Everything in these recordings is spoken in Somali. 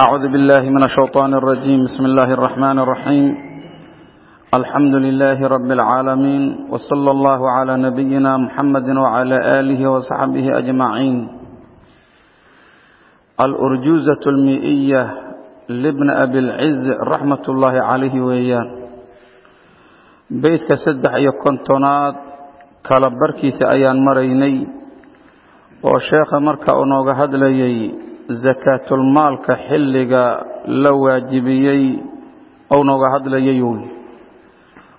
أعوذ بالله من الشيطان الرجيم بسم الله الرحمن الرحيم الحمد لله رب العالمين وصلى الله على نبينا محمد وعلى آله وصحبه أجمعين الأرجوزة المئية لابن أبي العز رحمة الله عليه وإياه بيتك سدح يكونتونات kalabarkiisa ayaan maraynay oo sheekha marka uu nooga hadlayay sakaatulmaalka xilliga la waajibiyey ou nooga hadlayay wy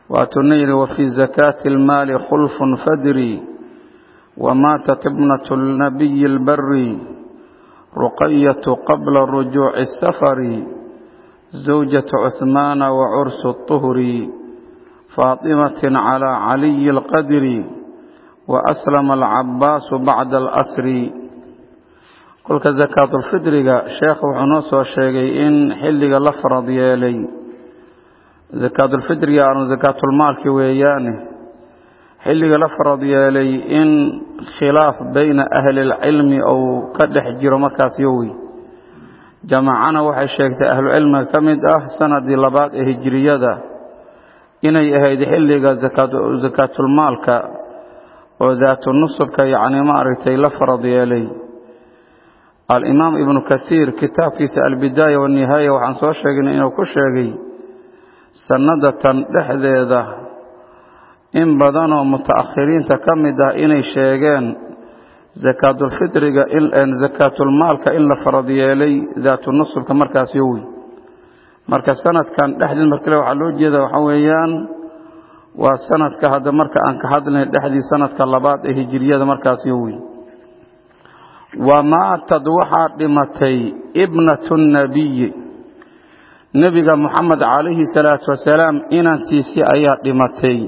waatuna yidhi wafii zakaati اlmaali khulfun fadri wamaatat ibnatu nabiyi اlbari ruqayatu qabla rujuuci الsafari zawjatu cuhmaana wacursu الطuhri فاطمة على علي القدر وأسلم العباس بعد الأسر kolka zakaatulfidriga sheekh wuxuu noo soo sheegay in xilliga la farad yeelay. Zakaatulfidriga aanu zakaatulmaalki weeyaane xilliga la farad yeelay in khilaaf bayna ahlilcilmi ou ka dhex jiro markaas yowi jamaacana waxay sheegtay ahlucilmiga ka mid ah sanadii labaad ee hijiriyada inay ahayd xilliga zakaatulmaalka oo daatu nusubka yacni maaragtay la farad yeelay alimaam ibnu kasiir kitaabkiisa albidaaya waannihaaya waxaan soo sheegnay inuu ku sheegay sannadatan dhexdeeda. In badanoo muta'akhiriinta ka mid ah inay sheegeen zakaatulfidriga zakaatulmaalka in la farad yeelay daatu nusubka markaas yowi marka sanadkan dhexdiis markale waxaa loo jeeda waxaa weeyaan waa sanadka hadda marka aan ka hadlay dhexdii sanadka labaad ee hijiriyada markaas yowi wamaatad waxaa dhimatay ibnatu nabiyi nebiga moxamed calayhi salaatu wasalaam inantiisii ayaa dhimatay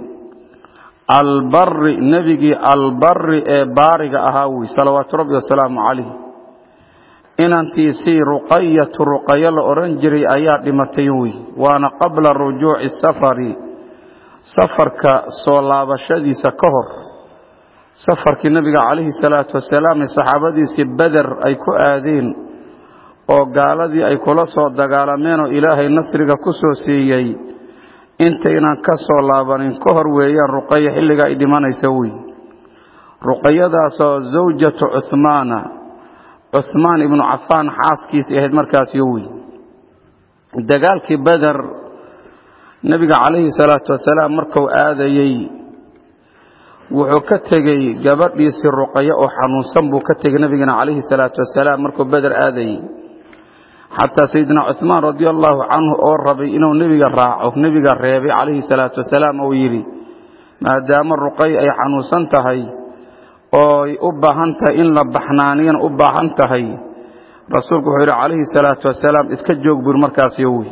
albari nebigii albari ee baariga ahaa wey salawaatu rabbi wasalaamu calayh inantiisii ruqayatu ruqayo la odhan jiray ayaa dhimatay wey waana qabla rujuuci safari safarka soo laabashadiisa ka hor safarkii nebiga calayhi salaatu wasalaam ee saxaabadiisii beder ay ku aadeen oo gaaladii ay kula soo dagaalameen oo ilaahay nasriga ku soo siiyey intaynan ka soo laabanin ka hor weeyaan ruqayo xilliga ay dhimanaysa wey. Ruqayadaasoo zawjatu cuhmaana cuhmaan ibnu cafaan xaaskiisii ahayd markaas yowi dagaalkii beder nebiga calayhi salaatu wasalaam markuu aadayey wuxuu ka tegey gabadhiisii ruqayo oo xanuunsan buu ka tegey nebigana calayhi salaatu wasalaam markuu beder aadayey xataa sayidina cuhmaan radia allaahu canhu oo rabay inuu nebiga raaco nebiga reebay calayhi salaatu wasalaam uu yidhi maadaama ruqayo ay xanuunsan tahay ooy u baahan tahay in la baxnaaniyana u baahan tahay rasuulku wuxuu yidhi calayhi salaatu wasalaam iska joog buur markaas yowi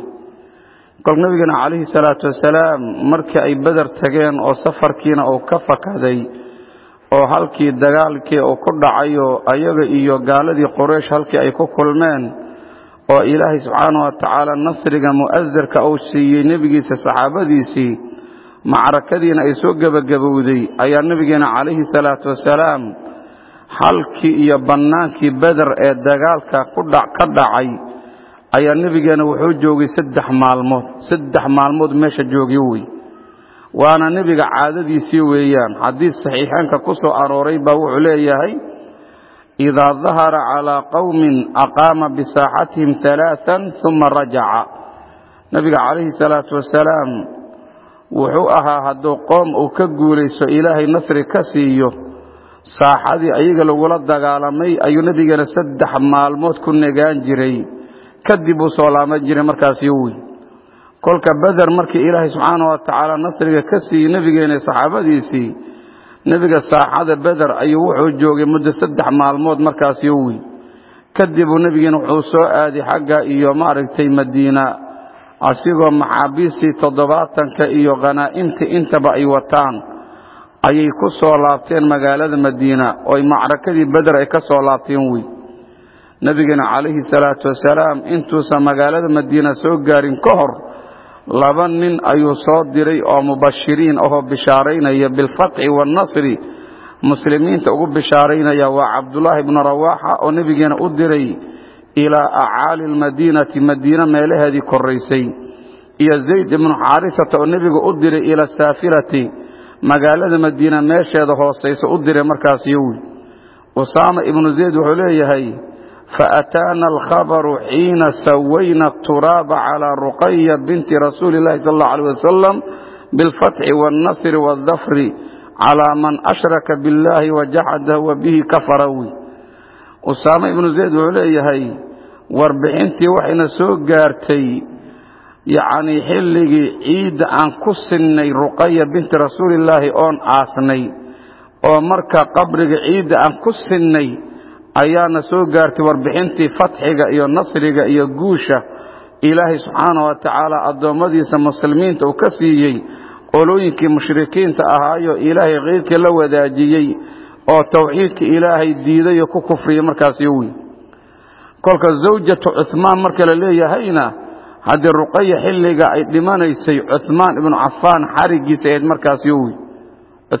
kol nebigana calayhi salaatu wasalaam markii ay beder tageen oo safarkiina uu ka fakaday oo halkii dagaalkii uu ku dhacayo ayaga iyo gaaladii qoraysh halkii ay ku kulmeen oo ilaahay subxaana wa tacaala nasriga mu'asarka uu siiyey nebigiisa saxaabadiisii macrakadiina ay soo gebagabowday ayaa nebigeena calayhi salaatu wasalaam halkii iyo bannaankii beder ee dagaalka ka dhacay ayaa nebigeena wuxuu joogay saddex maalmood. Saddex maalmood meesha joogyo wey waana nebiga caadadiisii weeyaan. Xadiis saxiixeenka ku soo arooray baa wuxuu leeyahay idaa dahara calaa qowmin aqaama bisaaxatihim alaaan uma rajaca. Nebiga calayhi salaatu wasalaam wuxuu ahaa hadduu qoom uu ka guulayso ilaahay nasri ka siiyo saaxadii ayaga lagula dagaalamay ayuu nebigeena saddex maalmood ku negaan jiray kadib uu soo laaman jiray markaas yowi kolka beder markii ilaahay subxaana wa tacaala nasriga ka siiyey nebigeena saxaabadiisii nebiga saaxada beder ayuu wuxuu joogay muddo saddex maalmood markaas yowi kadibuu nebigeena wuxuu soo aaday xagga iyo maaragtay madiina asigoo maxaabiistii toddobaatanka iyo khanaa'imtii intaba ay wataan ayay ku soo laabteen magaalada madiina oo ay macrakadii beder ay ka soo laabteen wey nebigeena calayhi salaatu wasalaam intuusan magaalada madiina soo gaarin ka hor laba nin ayuu soo diray oo mubashiriin ahoo bishaaraynaya bilfatxi waannasri muslimiinta ugu bishaaraynaya waa cabdulaahi bnu rawaaxa oo nebigeena u diray ilaa acaali lmadiinati madiine meelaheedii koraysay iyo zayd ibnu xaarisata oo nebiga u diray ila saafilati magaalada madiina meesheeda hoosaysa u diray markaas yowi usaama ibnu zayd wuxuu leeyahay faataana alkhabaru xiina sawayna turaaba calaa ruqaya binti rasuuli illahi sal allau alيh wasalam bilfatxi wاlnasri wاldafri calaa man ashraka biاllahi wajaxada wa bihi kafara wi usaame ibnu zayd wuxuu leeyahay warbixintii waxayna soo gaartay yacnii xilligii ciidda aan ku sinnay ruqaya binti rasuulillaahi oon aasnay oo marka qabriga ciidda aan ku sinnay ayaana soo gaartay warbixintii fatxiga iyo nasriga iyo guusha ilaahay subxaana wa tacaala addoommadiisa muslimiinta uu ka siiyey qolooyinkii mushrikiinta ahaayo ilaahay keyrkii la wadaajiyey oo tawxiidka ilaahay diiday oo ku kufriyey markaas yowi kolka zawjatu cuhmaan marka la leeyahayna haddii ruqaya xilliga ay dhimanaysay cuhmaan ibnu cafaan xarigiisa ahayd markaas yowi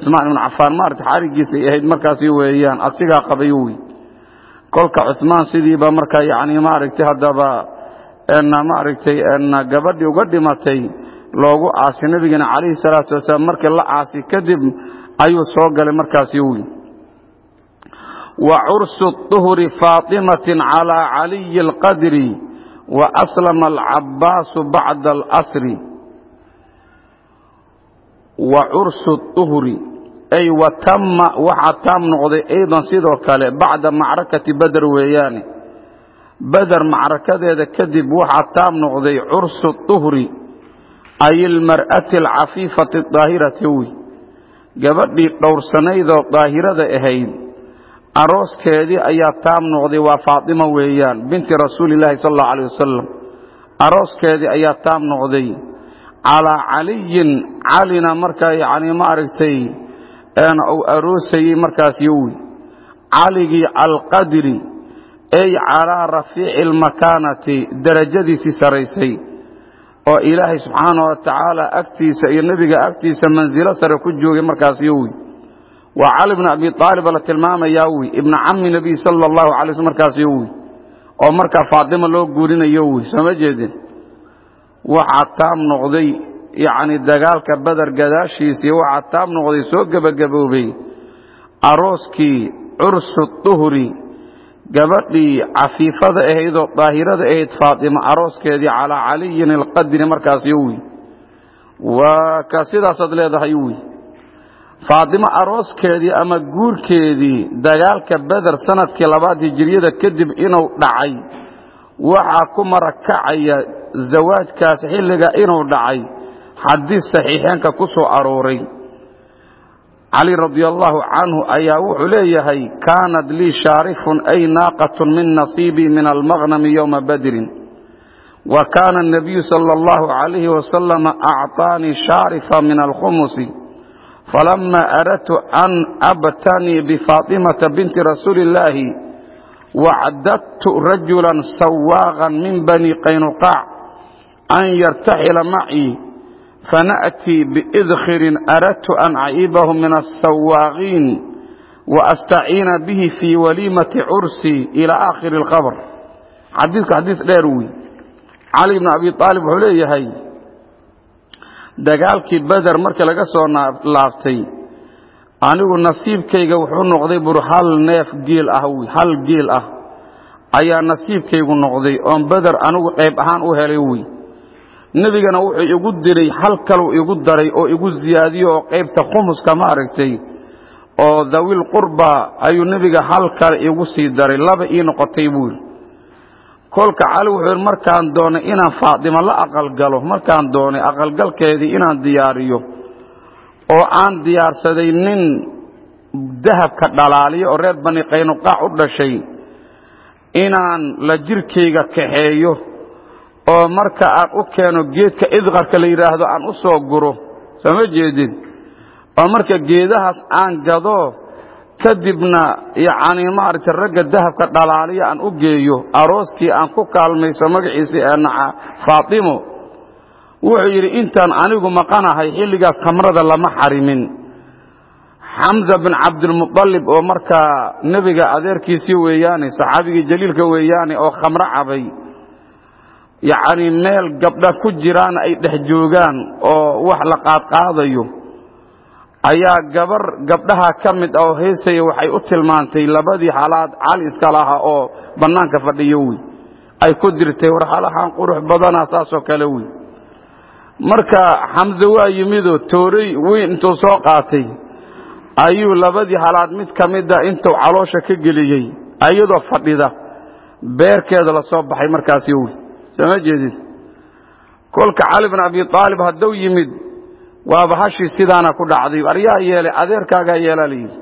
cuhmaan ibnu cafaan maarata xarigiisay ahayd markaas weeyaan asigaa qabay yowi kolka cuhmaan sidiiba markaa yacni maaragtay haddaba maaragtay gabadhii uga dhimatay loogu caasi nebigana calayhi salaatu wasalaam. Markii la caasi kadib ayuu soo galay markaas yowi wa cursu duhri faatimatin calaa caliyi alqadri wa aslama alcabbaasu bacda alasri. Wa cursu duhri ay wa tamma waxaa taam noqday aydan sidoo kale bacda macrakati beder weeyaane beder macrakadeeda kadib waxaa taam noqday cursu duhri ay ilmar'ati alcafiifati daahirati wi. Gabadhii dhowrsanaydoo daahirada ahayd arooskeedii ayaa taam noqday waa faatima weeyaan binti rasuulillaahi sal allau alيh wasalam arooskeedii ayaa taam noqday calaa caliyin calina markaa yacni maaragtay uu aroosayey markaas yowi caligii alqadri ay calaa rafiici almakaanati darajadiisii saraysay. Oo ilaahay subxaana wa tacaala agtiisa iyo nebiga agtiisa mansilo sare ku joogay markaas yowi waa cali bn abi aalib la tilmaamayaa wi ibna cami nebiy sala allahu alay sl markaas yowi oo markaa faatima loo guurinayo wi soo ma jeedin? Waxaa taam noqday yacni dagaalka beder gadaashiisii waxaa taam noqday soo gebagaboobay arooskii cursu duhri gabadhii cafiifada ahaydoo daahirada ahayd faatima arooskeedii calaa caliyin alqadri markaas yowi waa ka sidaasaad leedahay wi. Faatimo arooskeedii ama guurkeedii dagaalka beder sannadkii labaad hijiriyada kadib inuu dhacay waxaa ku marakacaya zawaajkaas xilliga inuu dhacay xadiis saxiixeenka ku soo arooray cali radi allahu canhu ayaa wuxuu leeyahay kaanad lii shaarifun ay naaqatun min nasiibii min almaqnami yowma badrin. Wa kaana anabiyu sala allahu calayhi wasalama acطaanii shaarifa min alkhumusi. Falama aradtu an abtanii bifaatimata binti rasuuli illaahi wacdadtu rajula sawaaqan min bani qaynuqaac an yartaxila macii fana'tii biidkhirin aradtu an aciibahu min asawaaqiin waastaciina bihi fii waliimati cursii ila aakhiri alkhabr xadiidku xadiis dheer wey cali bn abi aalib wuxuu leeyahay dagaalkii beder markii laga soo laabtay anigu nasiibkayga wuxuu noqday bur hal neef geel ah wy hal geel ah ayaa nasiibkaygu noqday oon beder anigu qayb ahaan u helay wy nebigana wuxuu igu diray hal kaluu igu daray oo igu siyaadiyo oo qaybta khumuska ma aragtay oo dawil qurba ayuu nebiga hal kale igu sii daray laba ii noqotay buuri kolka cali wuxuu yidhi markaan doonay inaan faatimo la aqalgalo markaan doonay aqalgalkeedii inaan diyaariyo oo aan diyaarsaday nin dahabka dhalaaliyo oo reer bani qaynuqaac u dhashay inaan la jirkayga kaxeeyo oo marka aan u keeno geedka idqarka la yidhaahdo aan u soo guro soo ma jeedin? Oo marka geedahaas aan gado kadibna yacni maaragtay ragga dahabka dhalaaliya aan u geeyo arooskii aan ku kaalmayso magaciisii ee faatimo. Wuxuu yidhi intaan anigu maqanahay xilligaas khamrada lama xarimin. Xamza bin cabdilmuطalib oo markaa nebiga adeerkiisii weeyaane saxaabigii jaliilka weeyaane oo khamro cabay yacni meel gabdha ku jiraan ay dhex joogaan oo wax la qaadqaadayo ayaa gabar gabdhaha ka mid ah oo heesaya waxay u tilmaantay labadii xalaad cali iska lahaa oo bannaanka fadhiyo wey. Ay ku dirtay war halahaan qurux badanaa saasoo kale wey. Marka xamse waa yimidoo tooray weyn intuu soo qaatay ayuu labadii halaad mid ka mida intuu caloosha ka geliyey ayadoo fadhida beerkeeda la soo baxay markaasi wey sooma jeedid? Kolka cali bin abi aalib hadduu yimid waaba hashii sidaana ku dhacday. Aryaa yeelay adeerkaagaa yeelaa layidhi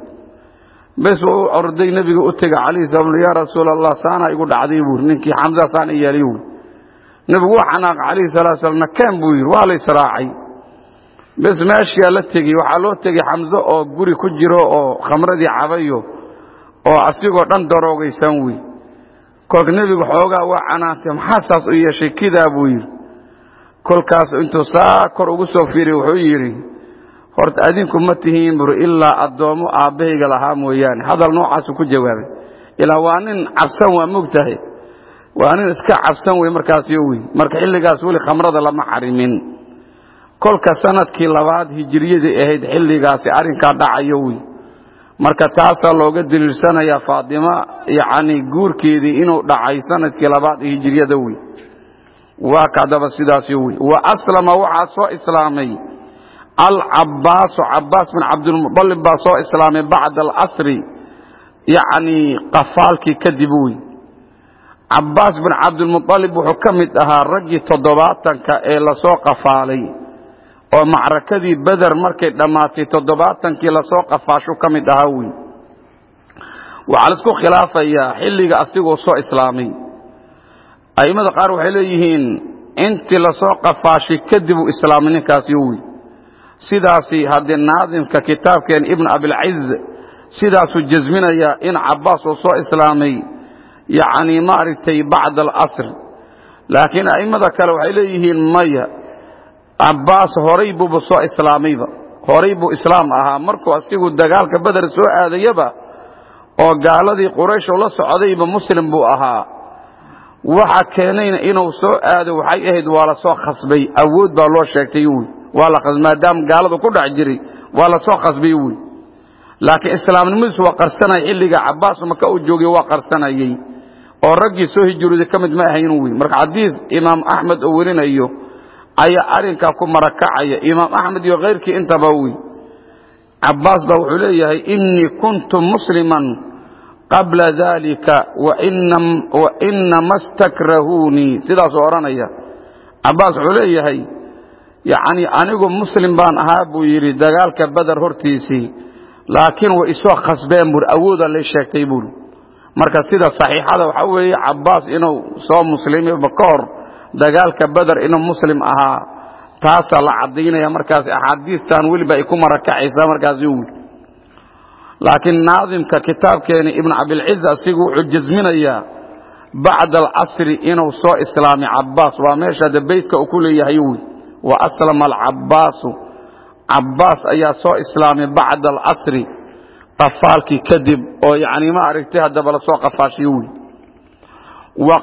bes waa orday nebiga u tega calayhi salaam yaa rasuul allah saanaa igu dhacday buuri ninkii xamsa saana yeelay buuri nebigu waa xanaaqa calayhi salatu salaam nakeen buu yidhi waa la israacay bes meeshiyaa la tegey waxaa loo tegey xamse oo guri ku jiro oo khamradii cabayo oo asigoo dhan daroogaysan wey kolka nebigu xoogaa waa canaantay maxaa saas u yeeshay? Kidaa buu yidhi. Kolkaas intuu saa kor ugu soo fiiriy wuxuu yidhi horta adinku ma tihiin bur ilaa addoommo aabbahayga lahaa mooyaane. Hadal noocaasuu ku jawaabay. Ilaa waa nin cabsan waa mogtahay waa nin iska cabsan wey markaasyo wey marka xilligaas weli khamrada lama xarimin kolka sannadkii labaad hijiriyadii ahayd xilligaasi arrinkaa dhacayo wey marka taasaa looga daliilsanayaa faatima yacni guurkeedii inuu dhacay sannadkii labaad ee hijiriyada wey waa kadaba sidaasi wey wa aslama waxaa soo islaamay alcabbaasu cabbaas bin cabdilmuطalib baa soo islaamay bacda alasri yacni qafaalkii kadib wey cabbaas bin cabdilmuطalib wuxuu ka mid ahaa raggii toddobaatanka ee la soo qafaalay oo macrakadii beder markay dhammaatay toddobaatankii la soo qafaashu ka mid ahaa wey waxaa la isku khilaafayaa xilliga asigoo soo islaamay. A'immada qaar waxay leeyihiin intii la soo qafaashay kadib uu islaamay ninkaasi wey sidaasi haddii naadimka kitaabkeen ibn abilciz sidaasuu jasminayaa in cabbaas uu soo islaamay yacni maaragtay bacda alasr laakiin a'immada kale waxay leeyihiin maya cabbaas horay buuba soo islaamayba horay buu islaam ahaa. Markuu asigu dagaalka beder soo aadayaba oo gaaladii quraysh la socdayba muslim buu ahaa. Waxa keenayna inuu soo aado waxay ahayd waa la soo khasbay. Awood baa loo sheegtay wy maadaama gaaladu ku dhex jiray waa la soo khasbay wy laakiin islaamnimadiisu waa qarsanaya xilliga cabbaas maka uu joogay waa qarsanayey oo raggii soo hijrooday ka mid ma ahayn wy marka xadiis imaam axmed oo werinayo ayaa arrinkaa ku marakacaya imaam axmed iyo khayrkii intaba wey cabbaas baa wuxuu leeyahay innii kuntu musliman qabla dalika wainama stakrahuunii sidaasuu odhanaya cabbaas wuxuu leeyahay yacni anigu muslim baan ahaa buu yidhi dagaalka beder hortiisii. Laakiin way isoo khasbeen buuri awooda lay sheegtay buuri marka sida saxiixada waxaa weeye cabbaas inuu soo muslimayba ka hor dagaalka beder inuu muslim ahaa taasaa la caddaynaya markaas axaadiistan weliba ay ku marakacaysaa markaasi wy laakiin naadimka kitaabkeeni ibnu cabilciz asigu wuxuu jasminayaa bacda alcasri inuu soo islaamay cabbaas. Waa meesha de beytka uu ku leeyahay wy wa aslama alcabbaasu cabbaas ayaa soo islaamay bacda alcasri qafaalkii kadib oo yacni ma aragtay haddaba la soo qafaashay wy wa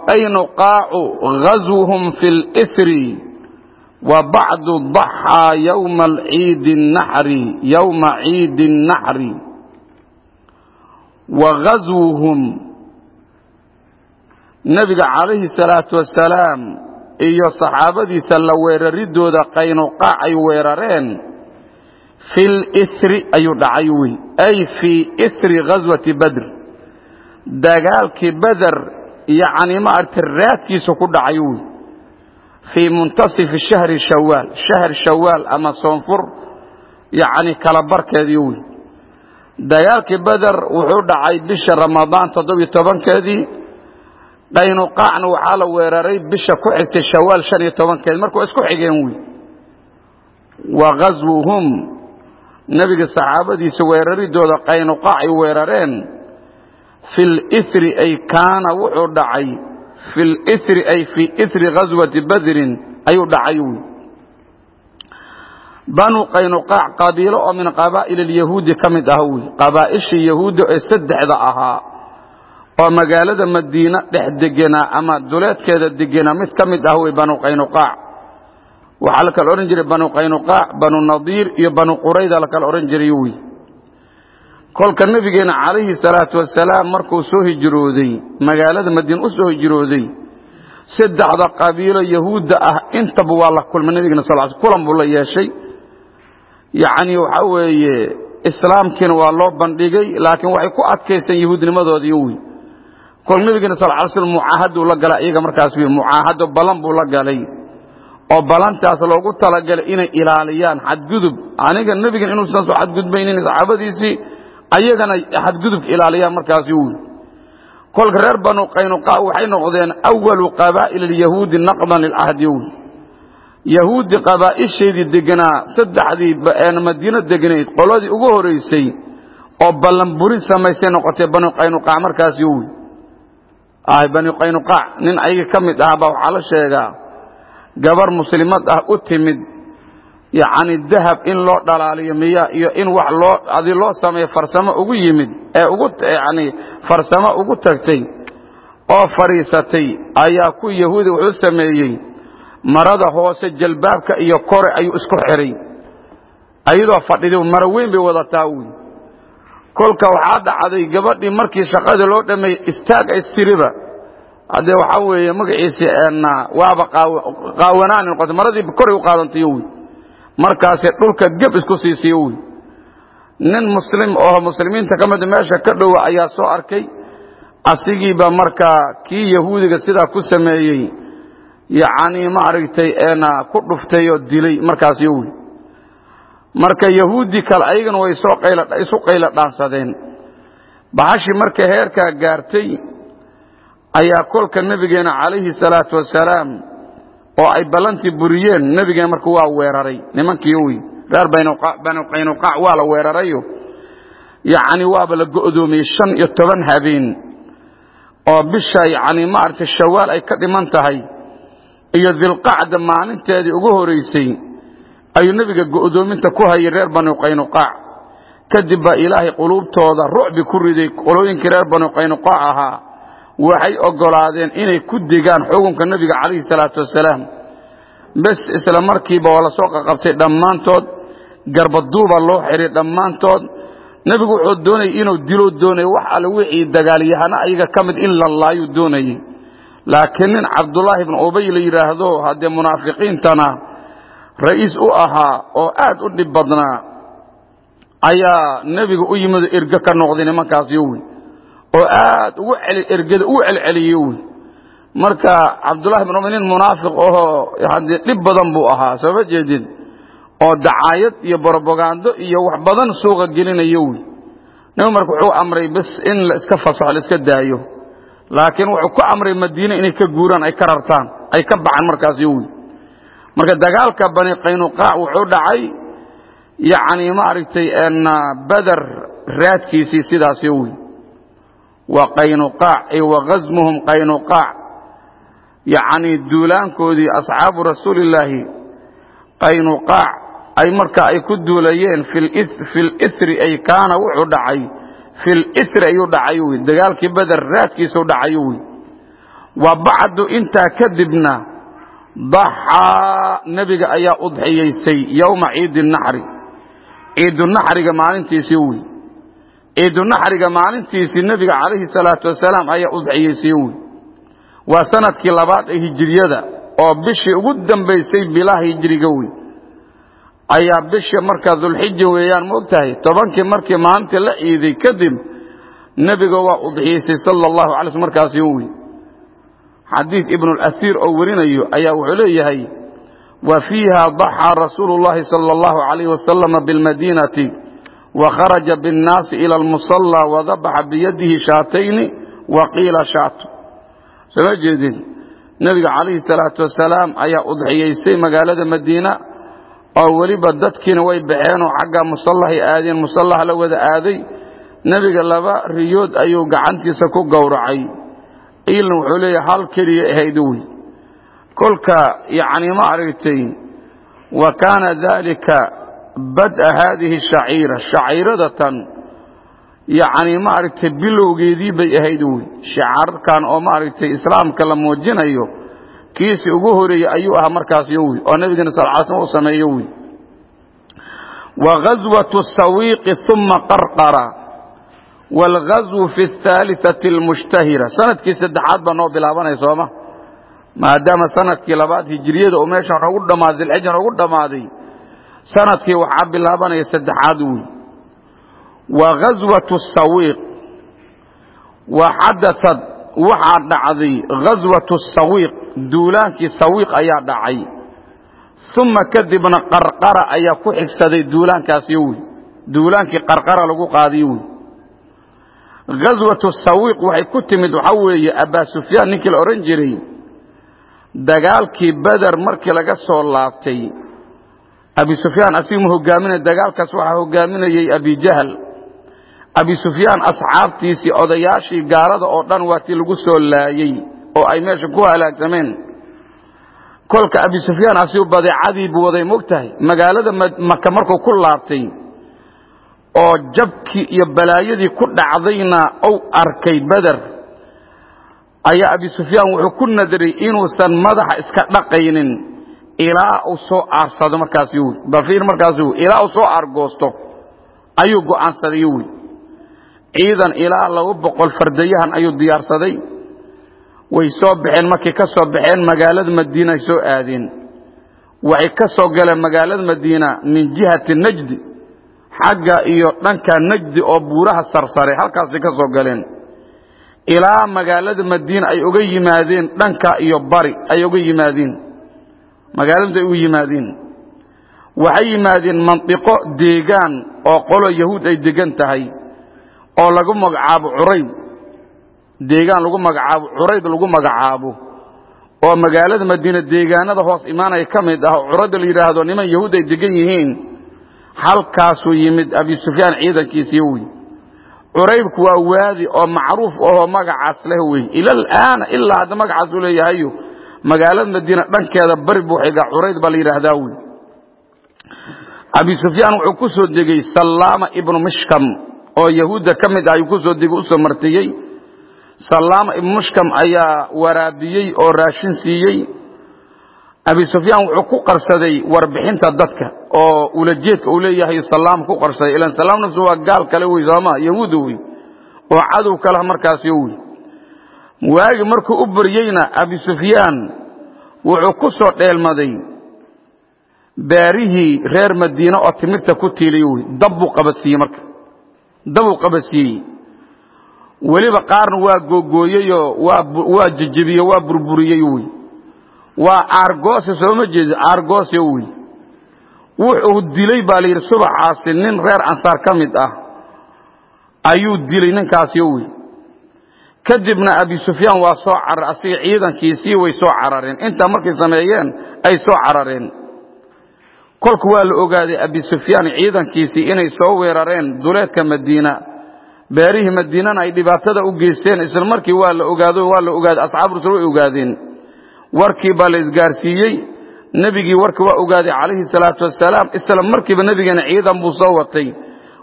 qaynuqaacu ghaswuhum fi lsri wa bacdu daxaa yowma ciidi naxri yowma ciidi الnaxri wa ghaswuhum nebiga calayhi الsalaatu wasalaam iyo saxaabadiisa la weeraridooda qaynuqaac ay weerareen fi lsri ayuu dhacay wey ay fii sri ghaswati badr dagaalkii beder yacni ma aragtay raadkiisu ku dhacay wey fii muntasifi shahri shawaal. Shahr shawaal ama soonfur yacni kala barkeedii wey dagaalkii beder wuxuu dhacay bisha ramadaan toddobiyo tobankeedii. Qaynuqaacna waxaa la weeraray bisha ku xigtay shawaal shan iyo tobankeedii. Marka waa isku xigeen wey wa ghaswuhum nebiga saxaabadiisa weeraridooda qaynuqaac ay weerareen ay kaana wuxuu dhacay ay fii isri ghaswati badrin ayuu dhacay wy. Banu qaynuqaac qabiilo oo min qabaa'il alyahuudi ka mid ah wey qabaa'ishii yahuudda ee saddexda ahaa oo magaalada madiine dhex degenaa ama duleedkeeda degenaa mid ka mid ah wey banu qaynuqaac. Waxaa la kala odhan jiray banu qaynuqaac banu nadiir iyo banu qurayda la kala odhan jiray wey kolka nebigeena calayhi salaatu wasalaam markuu soo hijrooday magaalada madiine u soo hijrooday saddexda qabiilo yahuudda ah intaba waa la kulmay nebigeena sal l kulan buu la yeeshay. Yacni waxa weeye islaamkiina waa loo bandhigay laakiin waxay ku adkayseen yahuudnimadoodii wey kol nebigeena sal l slm mucaahaduu la galay iyaga markaas wey mucaahado ballan buu la galay oo ballantaas loogu talagalay inay ilaaliyaan xadgudub. Aniga nebigan inuusan soo xadgudbaynin saxaabadiisii ayagana xadgudubka ilaaliyaan markaasi wey kolka reer banu qaynuqaa waxay noqdeen awalu qabaa'il alyahuudi naqdan lilcahdi wey yahuuddi qabaa'isheedii deganaa saddexdii madiino deganayd qoladii ugu horeysay oo ballanburin samaysay noqotay banu qaynuqaac markaasi ah banu qaynuqaac nin ayaga ka mid ah baa waxaa la sheegaa gabar muslimad ah u timid yacni dahab in loo dhalaaliyo miya iyo in wax loo adi loo sameeyo farsamo ugu yimid ee ugu yani farsamo ugu tagtay oo fadhiisatay ayaa ku yahuudi wuxuu sameeyey. Marada hoose jalbaabka iyo kore ayuu isku xiray. Ayadoo fadhida maro weyn bay wadataa wy kolka waxaa dhacday gabadhii markii shaqadii loo dhameeyey istaaga istiriba. Haddee waxaa weeye magaciisi waaba qaawanaani noqotay. Maradii koray u qaadantay wy markaasee dhulka geb isku siisiyo wy nin muslim oo muslimiinta ka mida meesha ka dhowa ayaa soo arkay asigiiba markaa kii yahuudiga sidaa ku sameeyey yacni maaragtay ku dhuftay oo dilay markaas yo wy marka yahuudi kale ayagana way isu qaylo dhaansadeen. Baxashii markay heerkaa gaartay ayaa kolka nebigeena calayhi salaatu wasalaam oo ay ballantii buriyeen nebigeena marka waa weeraray. Nimankii wy reer banu qaynuqaac waa la weerarayo. Yacni waaba la go'doomiyey shan iyo toban habeen. Oo bisha yacni maaragtay shawaal ay ka dhiman tahay iyo dilqacda maalinteedii ugu horeysay ayuu nebiga go'doominta ku hayay reer banu qaynuqaac kadib baa ilaahay quluubtooda rucbi ku riday qolooyinkii reer banu qaynuqaac ahaa. Waxay oggolaadeen inay ku degaan xukunka nebiga calayhi salaatu wasalaam bes isla markiiba waa la soo qaqabtay dhammaantood. Garbaduuba loo xiray dhammaantood. Nebigu wuxuu doonayay inuu diloo doonaya wax alle wixii dagaalyahana ayaga ka mid in la laayuu doonayey laakiin nin cabdullaahi ibnu ubay la yidhaahdo haddee munaafiqiintana ra'iis u ahaa oo aad u dhib badnaa ayaa nebiga u yimid erge ka noqday nimankaas yo wey oo aad ugu ergeda ugu celceliye wey marka cabdullahi ubay nin munaafiq ahoo haddee dhib badan buu ahaa sooma jeedid oo dacaayad iyo brobagando iyo wax badan suuqa gelinayo wey nebigu marka wuxuu amray bes in la iska fasaxo la iska daayo. Laakiin wuxuu ku amray madiine inay ka guuraan ay ka rartaan ay ka baxaan markaas yo wey marka dagaalka bani qaynuqaac wuxuu dhacay yacni maaragtay beder raadkiisii sidaas yo wey wa qaynuqaac ay wa ghasmuhum qaynuqaac yacni duulaankoodii asxaabu rasuulillaahi qaynuqaac ay marka ay ku duulayeen fi lisri ay kaana wuxuu dhacay fi lisri ayuu dhacay wy dagaalkii beder raadkiisuu dhacayo wy wa bacdu intaa kadibna daxaa nebiga ayaa udxiyaysay yowma ciidi naxri. Ciidunaxriga maalintiisii wy ciidunaxriga maalintiisii nebiga calayhi salaatu wasalaam ayaa udxiyaysay wy waa sannadkii labaad ee hijiriyada oo bishii ugu dambaysay bilaha hijiriga wey ayaa bisha markaa dulxija weeyaan ma tobankii markii maalintii la ciiday kadib nebiga waa udxiyaysay sala allahu alay sl markaasi wey xadiid ibnulasiir oo werinayo ayaa wuxuu leeyahay wa fiiha daxaa rasuulu llahi sala allahu calayh wasalama bilmadiinati wa kharaja biاnnaasi ila almusallaa wadabaxa biyadihi shaatayni wa qiila shaatu sooma jeedin. Nebiga calayhi salaatu wasalaam ayaa udxiyaystay magaalada madiina oo weliba dadkiina way baxeenoo xagga musallahay aadeen musallaha la wada aaday. Nebiga laba riyood ayuu gacantiisa ku gowracay. Iilna wuxuu leeyahay hal keliya ahayd wey kolka yacni ma aragtay wa kaana dalika bad'a haadihi shaciira. Shaciirada tan yacni maaragtay bilowgeedii bay ahayd wey shicaarkan oo maaragtay islaamka la muujinayo kiisi ugu horeeyey ayuu ahaa markaas yo wey oo nabigana sal l slam u sameeyo wey wa ghaswatu sawiiqi uma qarqara waalghaswu fi ahaaliati almushtahira. Sanadkii saddexaad baa noo bilaabanaya sooma maadaama sannadkii labaad hijiriyada oo meesha noogu dhammaaday dilxija noogu dhammaaday sannadkii waxaa bilaabanaya saddexaad wey wa ghaswatu sawiiq wa xadaad waxaa dhacday ghaswatu sawiiq duulaankii sawiiq ayaa dhacay uma kadibna qarqara ayaa ku xigsaday duulaankaasyo wey duulaankii qarqara lagu qaadiyo wey ghaswatu sawiiq waxay ku timid waxaa weeye abaa sufyaan ninkii la odhan jiray dagaalkii beder markii laga soo laabtay abi sufyaan asiguma hogaaminay dagaalkaas waxaa hogaaminayey abijahl abi sufyaan asxaabtiisii odayaashii gaalada oo dhan waa tii lagu soo laayey oo ay meesha ku halaagsameen. Kolka abi sufyaan asigu badeecadii buu waday mogtahay magaalada maka markuu ku laabtay oo jabkii iyo balaayadii ku dhacdayna ou arkay beder ayaa abi sufyaan wuxuu ku nadaray inuusan madaxa iska dhaqaynin ilaa uu soo aarsado markaas wy bafiir markaas ilaa uu soo aargoosto ayuu go'aansaday wy ciidan ilaa laba boqol fardayahan ayuu diyaarsaday. Way soo baxeen markay ka soo baxeen magaalada madiina ay soo aadeen. Waxay ka soo galeen magaalada madiina min jihati najdi xagga iyo dhanka najdi oo buuraha sarsare halkaasay ka soo galeen. Ilaa magaalada madiina ay uga yimaadeen dhanka iyo bari ay uga yimaadeen. Magaaladu ay uga yimaadeen. Waxay yimaadeen mandiqo deegaan oo qolo yahuud ay degan tahay oo lagu magacaabo curayd. Deegaan lagu magacaabo curayd lagu magacaabo oo magaalada madiine deegaanada hoos imaanaya ka mid ah. Oo curayda la yidhaahdo niman yahuud degan yihiin. Halkaasuu yimid abi sufyaan ciidankiisii wey curaybku waa waadi oo macruuf ahoo magacaas leh wey ilalaana ilaa hadda magacaasuu leeyahayo magaalada madiine dhankeeda bari buu xigaa. Curayd baa la yidhaahdaa wey abi sufyaan wuxuu ku soo degey sallaama ibnu mishkam oo yahuudda ka mid ah ayuu ku soo u soo martiyey. Sallaama ibnu mishkam ayaa waraabiyey oo raashin siiyey. Abi sufyaan wuxuu ku qarsaday warbixinta dadka oo ulajeedka uu leeyahay salaam ku qarsaday. Ilan salaam nafsu waa gaal kale wey sooma yahuuda wey oo cadow kaleha markaasyo wey. Waagi markuu u baryeyna abi sufyaan wuxuu ku soo dheelmaday baarihii reer madiine oo timirta ku tiilay wey. Dabbuu qabadsiiyey marka dabbuu qabadsiiyey weliba qaarna waa googooyeyoo waa jejebiye waa burburiyey wey waa aargoose sooma jeedi aargoose wey wuxuu dilay baa la yidhi subaxaasi nin reer ansaar ka mid ah. Ayuu dilay ninkaasyo wey kadibna abi sufyaan waa soo carar asiga ciidankiisii way soo carareen intaa markay sameeyeen ay soo carareen kolku waa la ogaaday abi sufyaan ciidankiisii inay soo weerareen duleedka madiina. Beerihii madiinana ay dhibaatada u geysteen isla markii waa la ogaado waa la ogaaday asxaabu rasul way ogaadeen. Warkii baa la isgaarsiiyey nebigii warkii waa ogaaday calayhi salaatu wasalaam isla markiiba nebigeena ciidan buu soo watay.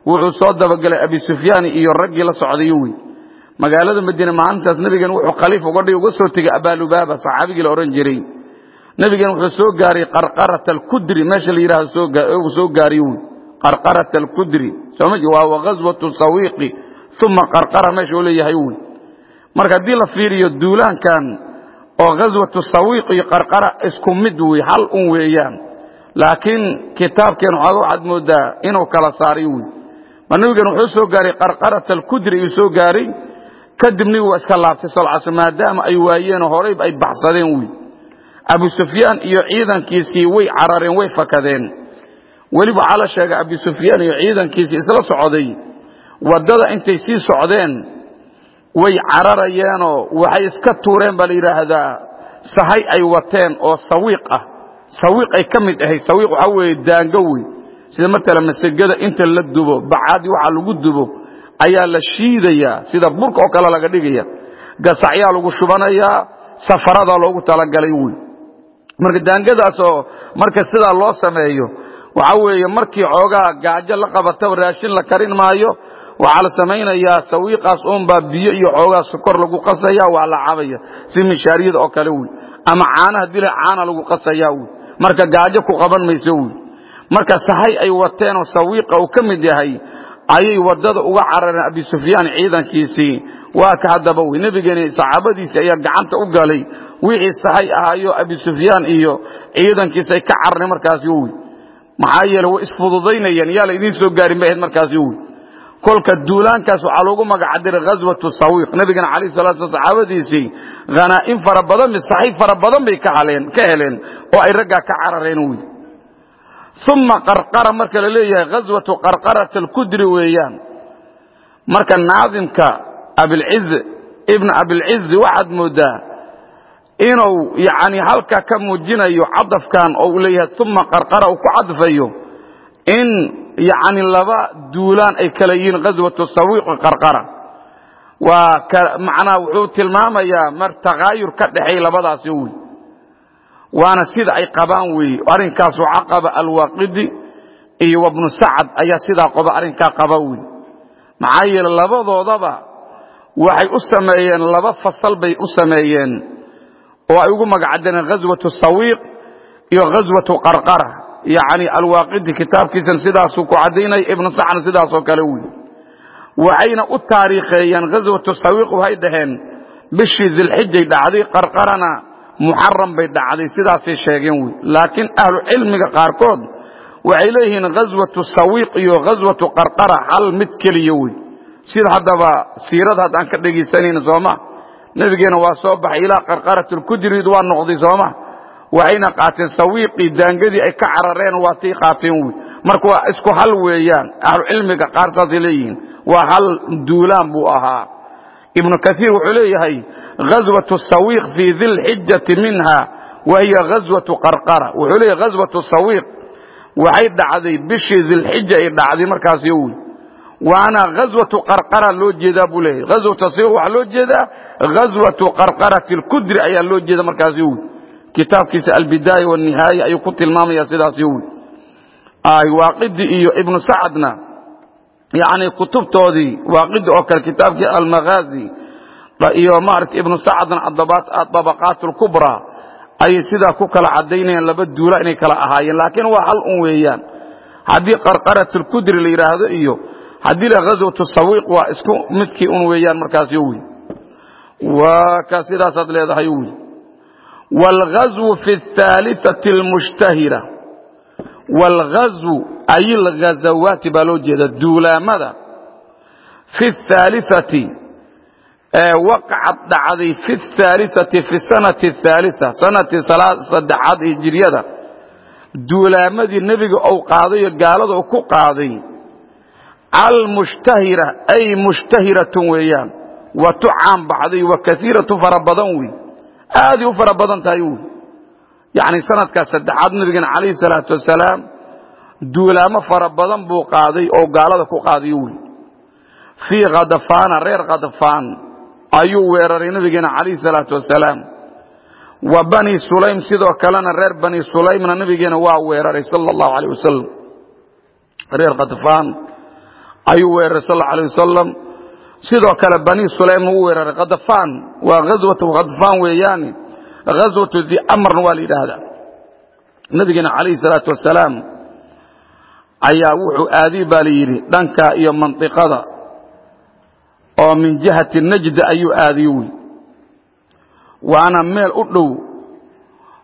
Wuxuu soo dabagelay abi sufyaan iyo raggii la socdayo wey magaalada madiine maalintaas nebigeena wuxuu khaliif uga soo tegey abaalubaaba saxaabigii la odhan jiray nebigeena wuxuu soo gaaray qarqarat alkudri. Meesha la yidhahdo uu soo gaariy qarqarat alkudri. Waa waghaswatu sawiiqi uma qarqara meesha uu leeyahay wey marka haddii la fiiriyo duulaankan oo ghaswatu sawiiq iyo qarqara isku mid wey hal un weeyaan. Laakiin kitaabkeen waxaad waxaad moodaa inuu kala saaray wey ma nebigeena wuxuu soo gaaray qarqarat alkudri uu soo gaaray kadib nebigu waa iska laabtay sl maadaama ay waayeenoo horayb ay baxsadeen wey abu sufyaan iyo ciidankiisii way carareen way fakadeen. Weliba waxaa la sheegay abi sufyaan iyo ciidankiisii isla socday. Waddada intay sii socdeen way cararayeenoo waxay iska tuureen baa la yidhaahdaa sahay ay wateen oo sawiiq ah. Sawiiq ay ka mid ahayd. Sawiiq waxaa weeye daango wey sida matala masegada inta la dubo bacaadii waxa lagu dubo ayaa la shiidayaa sida burka oo kale laga dhigaya gasacyaa lagu shubanayaa. Safaradaa loogu talagalay wey marka daangadaasoo marka sidaa loo sameeyo waxa weeye markii xoogaa gaajo la qabataba raashin la karin maayo waxaa la samaynayaa sawiiqaas uunbaa biyo iyo xoogaa sokor lagu qasaya waa la cabaya. Si mishaariyada oo kale wey. Ama caanaha dila caana lagu qasaya wey. Marka gaajo ku qaban mayso wey. Marka sahay ay wateenoo sawiiqa uu ka mid yahay ayay waddada uga carareen abi sufyaan ciidankiisii waa ka haddaba wey nebigeeni saxaabadiisii ayaa gacanta u galay wixii sahay ahaayo abi sufyaan iyo ciidankiisi ay ka carareen markaasi wey maxaa yeele way isfududaynayeen yaa la idiin soo gaarin bay markaasi wey kolka duulaankaas waxaa loogu magaca diray ghaswatu sawiiq nabigana calayh salatu wa saxaabadiisii khanaa'in fara badan saxiib fara badan bay ka heleen oo ay raggaa ka carareen wey uma qarqara marka la leeyahay ghaswatu qarqarat alkudri weeyaan. Marka naadimka abilciz ibna abilcizi waxaad moodaa inuu yani halka ka muujinayo cadafkan oo uu leeyahay uma qarqara uu ku cadfayo in yani laba duulaan ay kala yihiin ghaswatu sawiiq qarqara. Waa macnaha wuxuu tilmaamayaa mar takaayur ka dhexeey labadaasi wey waana sida ay qabaan weeye arrinkaasu caqaba alwaaqidi iyo wabnu sacad ayaa sidaa qoba arrinkaa qaba wey maxaa yeele labadoodaba waxay u sameeyeen laba fasal bay u sameeyeen oo ay ugu magacdeen ghaswatu sawiiq iyo ghaswatu qarqara yacni alwaaqidi kitaabkiisan sidaasuu ku caddaynaya ibnu sacadna sidaasoo kale wey waxayna u taariikheeyeen ghaswatu sawiiq waxay dhaheen bishii dilxijay dhacday qarqarana muxaram bay dhacday sidaasay sheegeen wey laakiin ahlu cilmiga qaarkood waxay leeyihiin ghaswatu sawiiq iyo ghaswatu qarqara hal mid keliya wey sida haddaba siirad haddaan ka dhegaysanayno sooma nebigeena waa soo baxay ilaa qarqaratulkudrid waa noqday sooma waxayna qaateen sawiiqii daangadii ay ka carareen waa tay qaateen marka waa isku hal weeyaan ahlucilmiga qaar saasay leeyihiin waa hal duulaan buu ahaa. Ibnu kaiir wuxuu leeyahay ghaswatu sawiiq fii dilxijati minha wa hiya ghaswatu qarqara. Wuxuu leeyahay ghaswatu sawiiq waxay dhacday bishii dilxija ay dhacday markaas yowy waana azwatu qarqara loo jeedaa buu leeyahy azwata sii waxaa loo jeedaa azwatu qarqarati lkudri ayaa loo jeeda markaasi wy kitaabkiisa albidaaya wanihaaya ayuu ku tilmaamaya sidaasi wy waaqidi iyo ibnu sacadna yani kutubtoodii waaqidi oo kale kitaabkii almaghazi iyo maarata ibnu sacadna adabaqaat lkubra ayay sidaa ku kala caddaynayaan laba duula inay kala ahaayeen laakiin waa hal un weeyaan haddii qarqarat lkudri la yidhaahdo iyo haddii la ghaswatu sawiiq waa isku midkii un weeyaan markaas yowi waa ka sidaasaad leedahay wi wاlghazwu fi اthaaliثaةi اlmushtahira wاlghazwu ay lghazawaati baa loo jeeda duulaamada fi اthaaliثati waqacad dhacday fi اthaaliثati fi sanati الثaaliثa sanadii saddexaad hijiriyada duulaamadii nebiga ou qaadayo gaalada u ku qaaday almushtahira ay mushtahiratun weeyaan. Wa tu caan baxday wa kaiiratu fara badan wey aaday u fara badan tahay wey yacni sanadkaas saddexaad nebigana calayhi salaatu wasalaam duulaamo fara badan buu qaaday oo gaalada ku qaadayo wey fii khadafaana reer khadafaan ayuu weeraray nebigeena calayhi salaatu wasalaam. Wa bani sulaym sidoo kalena reer bani sulaymna nebigeena waa weeraray sala allahu ayuu weeraray sal allau alay wasalam sidoo kale bani sulaymna wuu weeraray khadafaan waa ghaswatu khadafaan weeyaane ghaswatu di amarna waa la yidhaahdaa. Nebigeena calayhi salaatu wasalaam ayaa wuxuu aaday baa la yidhi dhanka iyo mandiqada oo min jihati najda ayuu aadayo wey waana meel u dhow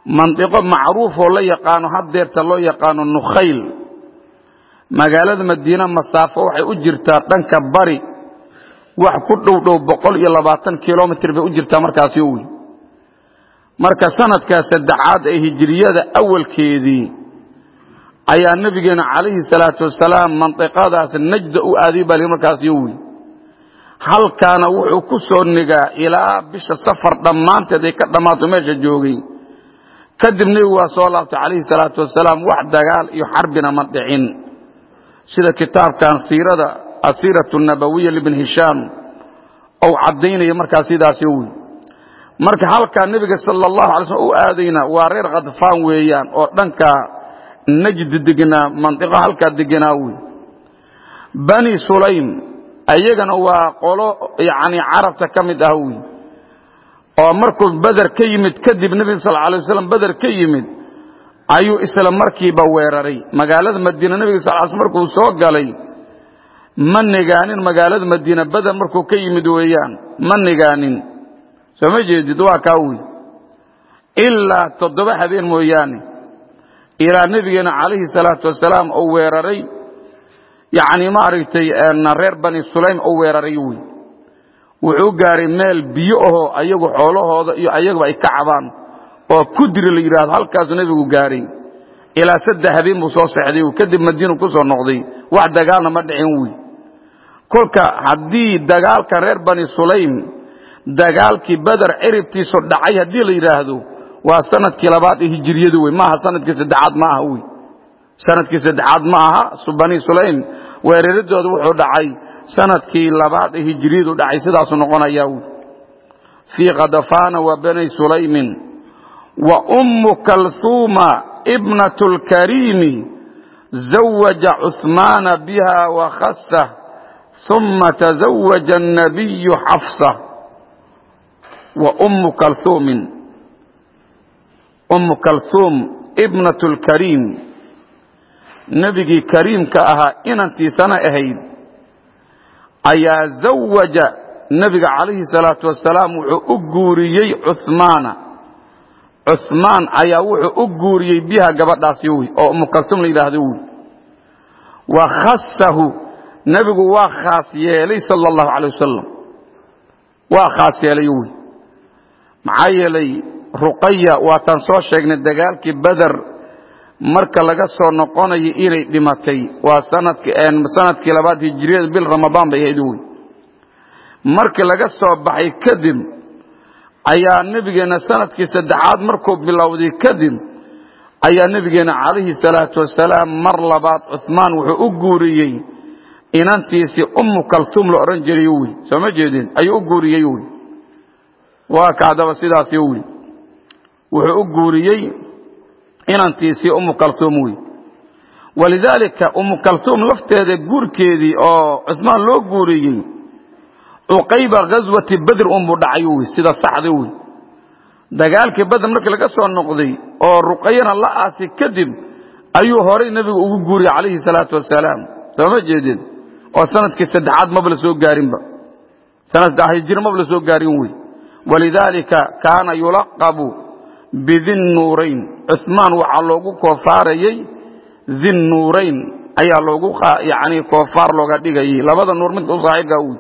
mandiqo macruufoo la yaqaano haddeerta loo yaqaano nukhayl magaalada madiina masaafo waxay u jirtaa dhanka bari. Wax ku dhow dhow boqol iyo labaatan kilomitr bay u jirtaa markaasyo wey marka sanadkaa saddexaad ee hijiriyada awalkeedii ayaa nebigeena calayhi salaatu wasalaam mandiqadaas najda u aaday baa markaasyo wey halkaana wuxuu ku soo nigaa ilaa bisha safar dhammaanteed ay ka dhammaato meesha joogay. Kadib nebigu waa soo laabtay calayhi salaatu wasalaam wax dagaal iyo xarbina ma dhicin sida kitaabkan siirada asiiratu nabawiya libn hishaam ou caddaynaya markaa sidaasi wey marka halkaa nebiga sala allahu alay slm u aadayna waa reer khadfaan weeyaan oo dhanka najdi degenaa mandiqo halkaa degenaa wey bani sulaym ayagana waa qolo yani carabta ka mid ah wey oo markuu beder ka yimid kadib nebiga sal alay waslam beder ka yimid ayuu isla markiiba weeraray. Magaalada madiina nebiga sal markuu soo galay ma nigaanin magaalada madiina beder markuu ka yimid weeyaan. Ma nigaanin. Soo ma jeedid? Waa kaa wey ilaa toddoba habeen mooyaane ilaa nebigeena calayhi salaatu wasalaam uu weeraray. Yacni maaragtay reer bani sulaym uu weeraray wey wuxuu gaaray meel biyo ahoo ayagu xoolahooda iyo ayaguba ay ka cabaan oo kudri la yidhaahdo halkaasuu nebigu gaaray ilaa saddex habeen buu soo sexday kadib madiinu ku soo noqday. Wax dagaalna ma dhicin wey kolka haddii dagaalka reer bani sulaym dagaalkii beder ciribtiisu dhacay haddii la yidhaahdo waa sannadkii labaad ee hijiriyadu wey maaha sannadkii saddexaad ma aha wey sannadkii saddexaad ma aha bani sulaym weeraradooda wuxuu dhacay. Sanadkii labaad ee hijiriyadu dhacay sidaasuu noqonayaa wey fii khadafana wa bani sulaymin wa ummu kalhuuma ibnatu lkariimi zawaja cuhmaana biha wa khasah uma tazawaja annabiyu xafsa wa ummu kalhuumin ummu kalhuum ibnatu lkariim nebigii kariimka ahaa inantiisana ahayd. Ayaa zawaja nebiga calayhi salaatu wasalaam wuxuu u guuriyey cuhmaana cuhmaan ayaa wuxuu u guuriyey biha gabadhaasi wy oo ummu kalhuum la yidhaahdo wy wa khasahu nebigu waa khaas yeelay sala allahu calay wasalam waa khaas yeelay wy maxaa yeelay ruqaya waataan soo sheegnay dagaalkii beder marka laga soo noqonayo inay dhimatay. Waa sannadkii labaad hijiriyada bil ramadaan bay ahayd wey markii laga soo baxay kadib ayaa nebigeenna sannadkii saddexaad markuu bilowday kadib ayaa nebigeenna calayhi salaatu wasalaam mar labaad cuhmaan wuxuu u guuriyey inantiisii ummu kaltuum la odhan jiray wey soo ma ayuu u guuriyey wey waa ka haddaba sidaas wey wuxuu u guuriyey inantiisii ummu kaltuum wey walidaalika ummu kaltuum lafteeda guurkeedii oo cuhmaan loo guuriyey cuqayba ghaswati bedr unbuu dhacay wey sida saxda wey dagaalkii badr markii laga soo noqday oo ruqayana la aasi kadib ayuu horay nebigu ugu guuriyey calayhi salaatu wasalaam soo ma jeedin? Oo sannadkii saddexaad maba la soo gaarinba. Sanadka hijir maba la soo gaarin wey walidaalika kaana yulaqabu bidinnuurayn cuhmaan waxaa loogu koofaarayey dinnuurayn ayaa loogu yani koofaar looga dhigayay. Labada nuur midka u saaxiibka wey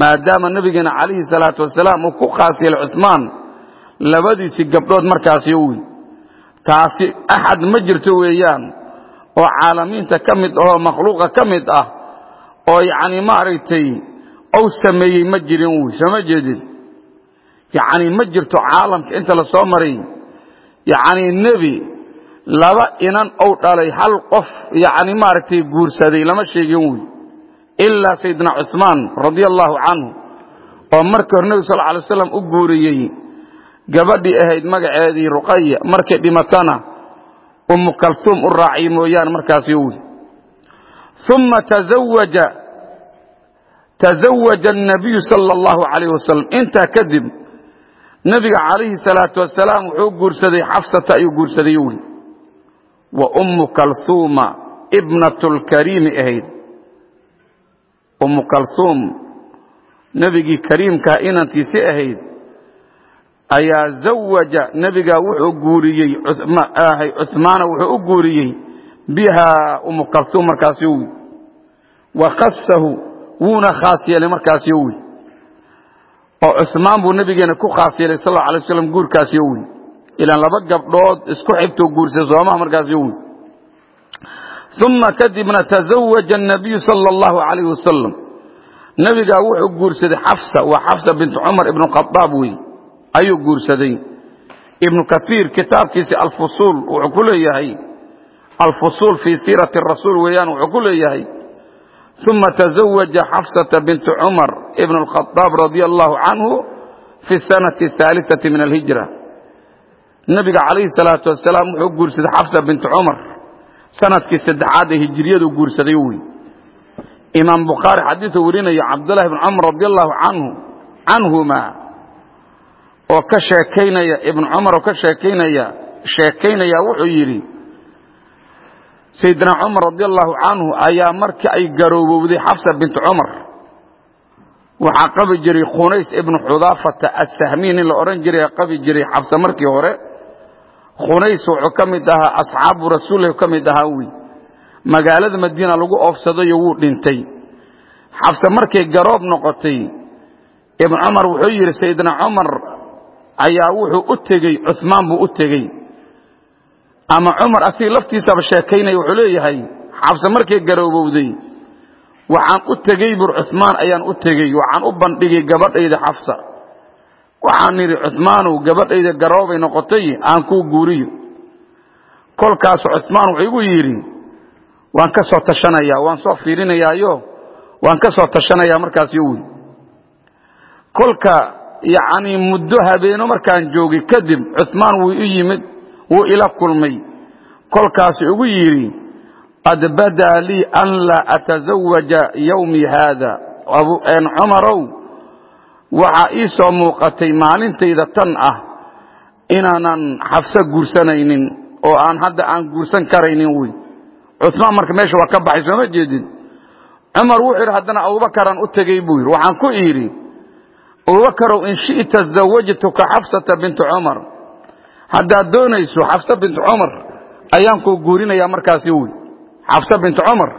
maadaama nebigeena calayhi salaatu wasalaam uu ku khaas yeelay cuhmaan labadiisii gabdhood markaasi wey taasi axad ma jirto weeyaan oo caalamiinta ka mid ahoo makhluuqa ka mid ah oo yacni maaragtay ou sameeyey ma jirin wey soo ma jeedin? Yacni ma jirto caalamka inta la soo maray? Yacni nebi laba inan ou dhalay hal qof yacni maaragtay guursaday lama sheegin wey ilaa sayidina cuhmaan radia allahu canhu oo markii hore nebigu sal alay waslam u guuriyey gabadhii ahayd magaceedii ruqaya markay dhimatana ummu kaltuum u raaciyey mooyaane markaasi wey uma tazawaja الnabiyu sala allahu calayh wasalam intaa kadib nebiga calayhi salaatu wasalaam wuxuu guursaday xafsata ayuu guursaday wey wa ummu kalhuuma ibnat lkariimi ahayd ummu kalhuum nebigii kariimkaa inantiisi ahayd ayaa zawaja nebigaa wuxuu guuriyey cuhmaana wuxuu u guuriyey biha ummu kalhuum markaasi wy wa khasahu wuuna khaas yeelay markaasi wy oo cuhmaan buu nebigeena ku khaas yeelay sal alay waslam guurkaasi wy ilaan laba gabdhood isku xigtuu guursay soomaha markaasi wy uma kadibna tazawaja الnabiyu sala اllahu alayh wasalam nebigaa wuxuu guursaday xafsa waa xafsa bint cumar ibn khadaab wey ayuu guursaday ibnu kaiir kitaabkiisi alfusuul wuxuu ku leeyahay alfusuul fii siirati rasuul weeyaan wuxuu ku leeyahay uma tazawaja xafsata bintu cumar ibn اlkhadaab radia allahu canhu fi sanati اhaaliثati min alhijra nebiga calayhi salaatu wasalaam wuxuu guursaday xafsa bintu cumar sannadkii saddexaad ee hijiriyadu guursaday wey imaam bukhaari xadiiu warinaya cabdulahi bn cumar radi allahu canhu canhuma oo ka sheekaynaya ibn cumar oo ka sheekaynaya sheekaynaya wuxuu yidhi sayidina cumar radi allahu canhu ayaa markii ay garoobowday xafsa bint cumar waxaa qabi jiray khunays ibnu xudaafata assahmiy nin la odhan jiray qabi jiray xafsa markii hore khunays wuxuu ka mid ahaa asxaabu rasuulilah ka mid ahaa wey magaalada madiina lagu oofsadayo wuu dhintay. Xafse markay garoob noqotay ibn cumar wuxuu yidhi sayidina cumar ayaa wuxuu u tegey cumaan buu u tegey. Ama cumar asiga laftiisaba sheekaynaya wuxuu leeyahay xabse markay garoobowday waxaan u tegey bur cumaan ayaan u tegey waxaan u bandhigay gabadhayda xafsa waxaan idhi cumaanow gabadhayda garoobay noqotay aan kuu guuriyo. Kolkaasu cumaan wuxuu igu yidhi waan ka soo tashanaya waan soo fiirinayaayo waan ka soo tashanayaa markaas yo wey kolka yacnii muddo habeeno markaan joogay kadib cumaan wuu u yimid wuu ila kulmay. Kolkaasu igu yidhi qad badaa lii an laa atazawaja yowmii haada cumarow waxaa ii soo muuqatay maalintayda tan ah inaanan xafso guursanaynin oo aan hadda aan guursan karaynin wey cumaan marka meesha waa ka baxay sooma jeedin. Cumar wuxuu yidhi haddana abubakaraan u tegey buu yidhi. Waxaan ku idhi abubakarow in shi'ta zawajtuka xafsata bintu cumar. Haddaad doonayso xafsa bintu cumar ayaan kuu guurinayaa markaasi wey xafsa bintu cumar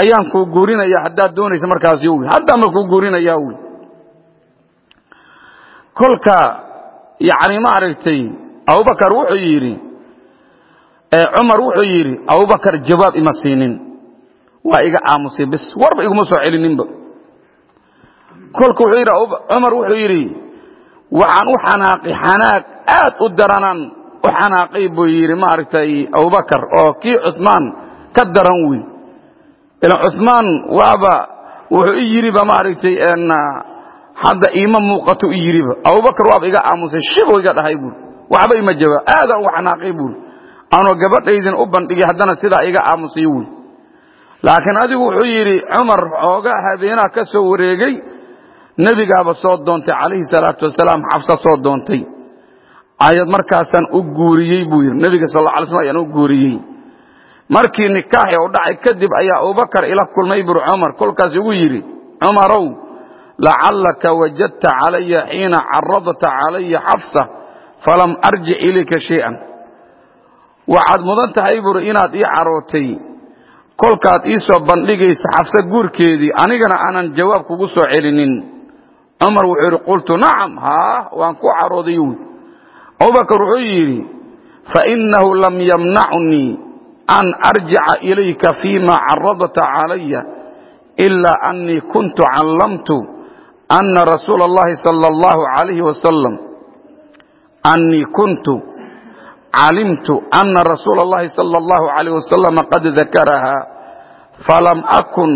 ayaan kuu guurinayaa haddaad doonayso markaasi wey haddama kuu guurinayaa wey kolka yacni maaragtay abubakar wuxuu yidhi cumar wuxuu yidhi abubakar jawaab ima siinin. Waa iga aamusay bis warba iguma soo celininba kolka wuxuu yidhi cumar wuxuu yidhi waxaan u xanaaqay xanaaq aad u daranaan u xanaaqay buu yidhi maaragtay abubakar oo kii cumaan ka daran wey ilan cumaan waaba wuxuu i yidhiba maaragtay hadda iima muuqato i yidhiba abubakar waaba iga aamusay shibo iga dhahay buuri waxba ima jawaab aadaan u xanaaqay buuri anoo gabadhaydin u bandhigay haddana sidaa iga aamusay wey laakiin adigu wuxuu yidhi cumar xoogaa habeenaha ka soo wareegay. Nebigaaba soo doontay calayhi salaatu wasalaam xabsa soo doontay. Ayad markaasaan u guuriyey buu yidhi nebiga sal alla slam ayaan u guuriyey. Markii nikaaxi u dhacay kadib ayaa abubakar ila kulmay bur cumar. Kolkaas igu yidhi cumarow lacallaka wajadta calaya xiina caradta calaya xafsa falam arjic ilayka shay'an. Waxaad mudan tahay bur inaad ii carootay kolkaad ii soo bandhigaysa xafse guurkeedii anigana aanan jawaab kugu soo celinin. Cumar wuxuu yidhi qultu nacam. Haa waan ku carooday wy abubakar wuxuu yidhi fainahu lam yamnacnii an arjica ilayka fima caradta calaya ilaa anii kuntu callamtu ana rasuula اllahi salى اllahu alayhi wasalam anii kuntu calimtu ana rasuula اllahi salى اllahu alayh wasalam qad dakaraha falam akun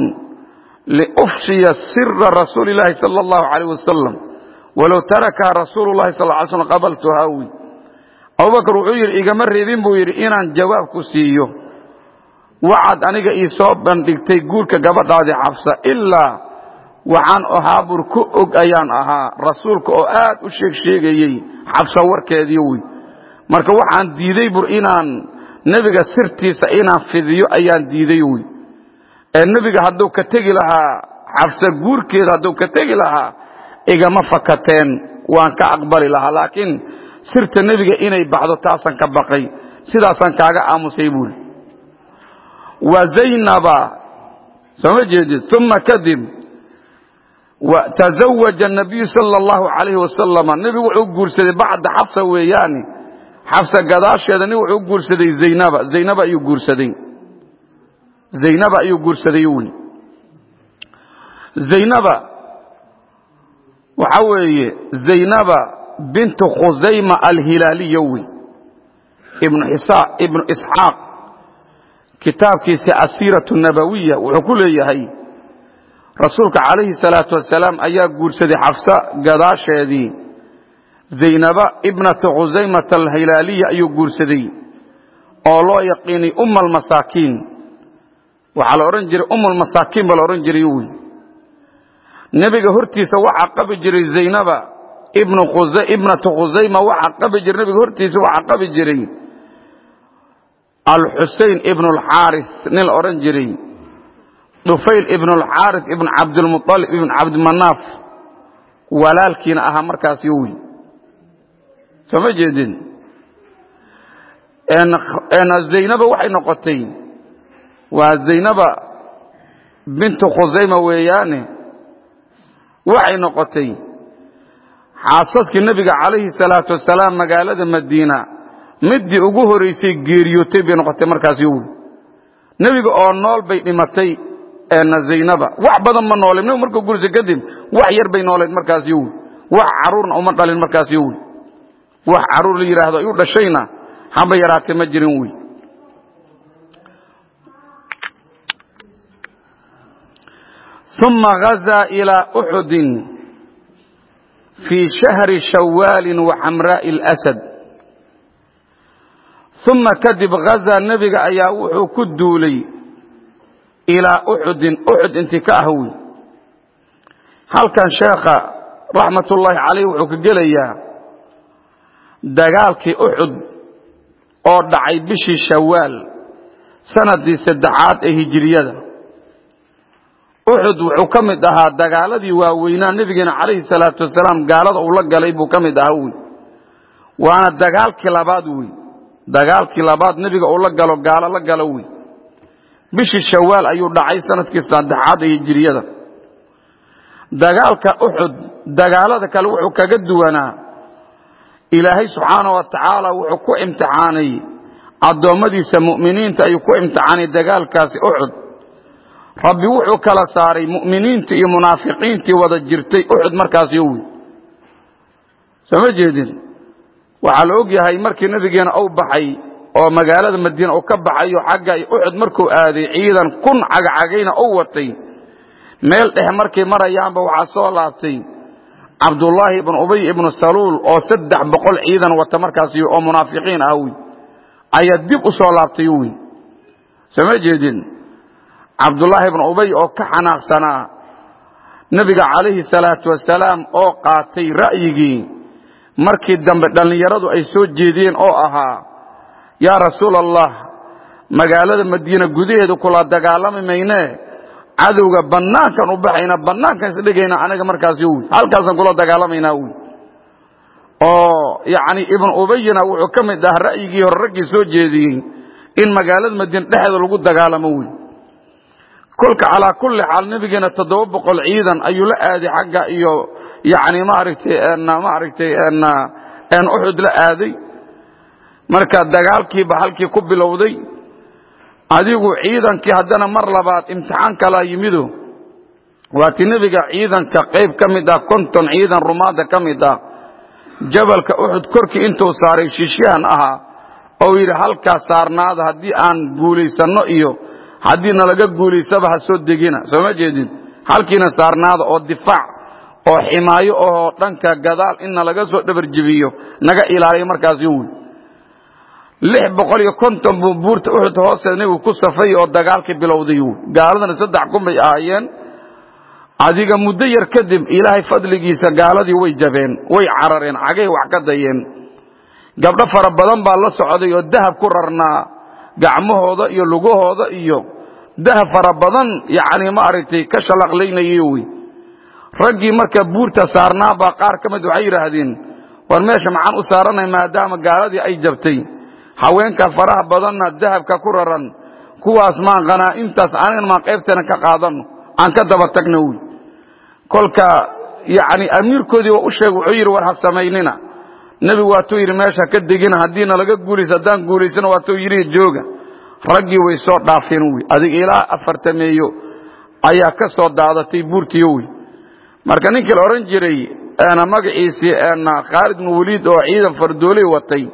liufshiya sira rasuuli اllahi salى اllahu alayh wasalam walow tarakaha rasuulu اllahi sal ly slm qabaltuhaa wi abubakar wuxuu yidhi igama reebin buu yidhi inaan jawaab ku siiyo waxaad aniga ii soo bandhigtay guurka gabadhaadii xafsa ilaa waxaan ahaa bur ku og ayaan ahaa. Rasuulka oo aad u sheeg sheegayey xabsa warkeedii wey marka waxaan diiday bur inaan nebiga sirtiisa inaan fidiyo ayaan diiday wey ee nebiga hadduu ka tegi lahaa xabsa guurkeeda hadduu ka tegi lahaa igama fakateen waan ka aqbali lahaa. Laakiin sirta nebiga inay baxdo taasaan ka baqay. Sidaasaan kaaga aamusay buuri wa zaynaba sooma jeedid uma kadib tazawaja nabiyu sala allahu calayhi wasalama nebigu wuxuu guursaday bacda xafsa weeyaani xafsa gadaasheeda wuxuu guursaday zaynaba zaynaba ayuu guursaday zaynaba ayuu guursaday wy zaynaba waxa weeye zaynaba bintu khusayma alhilaaliya wey ibnu isxaaq kitaabkiisa asiiratu nabawiya wuxuu ku leeyahay rasuulka calayhi salaatu wasalaam ayaa guursaday xafsa gadaasheedii. Zaynaba ibnata khusaymata alhilaaliya ayuu guursaday oo loo yaqiinay umma almasaakiin waxaa la odhan jiray umm baa la odhan jiray wy nebiga hortiisa waxaa qabi jiray zaynaba ibnatu khusayma waxaa qabi jiray nebiga hortiisa waxaa qabi jiray alxusein ibn alxaaris nin la odhan jiray dhufayl ibn alxaaris ibn cabdilmualib ibn cabdimanaaf walaalkiina ahaa markaas yowi soo ma jeedin? Zaynaba waxay noqotay waa zaynaba bintu khusayma weeyaane. Waxay noqotay xaasaskii nebiga calayhi salaatu wasalaam magaalada madiina midii ugu horeysay geeriyootay bay noqotay markaas yowi nebiga oo nool bay dhimatay zaynaba wax badan ma nooleen nebigu markuu guursa kadib wax yar bay nooleed markaas yowi wax caruurna uma dhalin markaas yowi wax carruur la yidhaahdo ay u dhashayna haba yaraatee ma jirin wey uma gazaa ilaa uxudin fii shahri shawaalin wa xamraa'i اlasad uma kadib gazaa nebiga ayaa wuxuu ku duulay ilaa uxudin uxud intii ka ah wey halkan sheekha raxmatullaahi calayh wuxuu ka gelayaa dagaalkii uxud oo dhacay bishii shawaal sanadii saddexaad ee hijiriyada uxud wuxuu ka mid ahaa dagaaladii waaweynaa nebigeena calayhi salaatu wasalaam gaalada uu la galay buu ka mid ahaa wey waana dagaalkii labaad wey dagaalkii labaad nebiga uu la galo gaalo la galo wey bishii shawaal ayuu dhacay sannadkii saddexaad ee hijiriyada dagaalka uxud dagaalada kale wuxuu kaga duwanaa. Ilaahay subxaana wa tacaala wuxuu ku imtixaanay addoommadiisa mu'miniinta ayuu ku imtixaanay dagaalkaasi uxud rabbi wuxuu kala saaray mu'miniintii iyo munaafiqiintii wada jirtay uxud markaas yowi soo ma jeedin? Waxaa la og yahay markii nebigeena uu baxay oo magaalada madiina uu ka baxayo xagga uxud markuu aaday ciidan kun cagacagayna u watay. Meel dhex markay marayaanba waxaa soo laabtay cabdullaahi ibnu ubay ibnu saluul oo saddex boqol ciidan wata markaas oo munaafiqiin ah wy ayaa dib u soo laabtay wy soo ma jeedin? Cabdullaahi ibnu ubay oo ka xanaaqsanaa nebiga calayhi salaatu wasalaam oo qaatay ra'yigii markii dambe dhallinyaradu ay soo jeediyeen oo ahaa yaa rasuul allah magaalada madiina gudaheedu kula dagaalami maynee cadowga bannaankan u baxayna bannaankan isdhigayna anaga markaas wy halkaasaan kula dagaalamaynaa wy oo yacni ibnu ubayina wuxuu ka mid ahaa ra'yigii hore raggii soo jeediyey in magaalada madiina dhexeeda lagu dagaalamo wey kolka calaa kulli xaal nebigeena toddoba boqol ciidan ayuu la aaday xagga iyo yani maaragtay maaragtay uxud la aaday marka dagaalkiiba halkii ku bilowday adigu ciidankii haddana mar labaad imtixaan kalaa yimido. Waati nebiga ciidanka qayb ka mid ah konton ciidan rumaada ka mid ah jabalka uxud korkii intuu saaray shiishyahan ahaa oo yidhi halkaas saarnaada haddii aan guulaysanno iyo haddii nalaga guulaysaba ha soo degina. Soo ma jeedin halkiina saarnaada oo difaac oo ximaayo oo dhanka gadaal in nalaga soo dhabarjebiyo naga ilaaliya markaas yowi lix boqol iyo konton buu buurta uxud hoosteeda nebigu ku safay oo dagaalkii bilowday. Wy gaaladana saddex kun bay ahaayeen adiga muddo yar kadib ilaahay fadligiisa gaaladii way jabeen way carareen cagay wax ka dayeen. Gabdho fara badan baa la socday oo dahab ku rarnaa gacmahooda iyo lugahooda iyo dahab fara badan yacni maaragtay ka shalaqlaynayay wey raggii marka buurta saarnaa baa qaar ka mid waxay yidhaahdeen war meesha maxaan u saaranay maadaama gaaladii ay jabtay haweenka faraha badanna dahabka ku raran kuwaas maan qanaa'intaas anigan maan qaybteena ka qaadano aan ka daba tagna wy kolka yacni amiirkoodii waa u sheeg wuxuu yidhi war ha samaynina. Nebigu waatuu yidhi meesha ka degina haddiina laga guulaysa haddaan guulaysana waatuu yidhi jooga. Raggii way soo dhaafeen wy adiga ilaa afartameeyo ayaa ka soo daadatay buurtiyo wey marka ninkii la odhan jiray magaciisii khaalid bnu oo ciidan fardooley watay